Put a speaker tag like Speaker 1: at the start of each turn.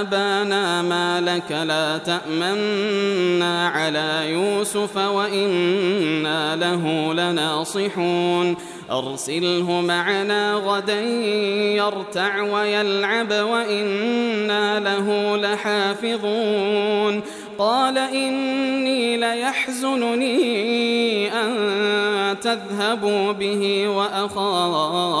Speaker 1: أبانا ما لك لا تأمنا على يوسف وإنا له لناصحون. أرسله معنا غدا يرتع ويلعب وإنا له لحافظون. قال إني ليحزنني أن تذهبوا به وأخاف.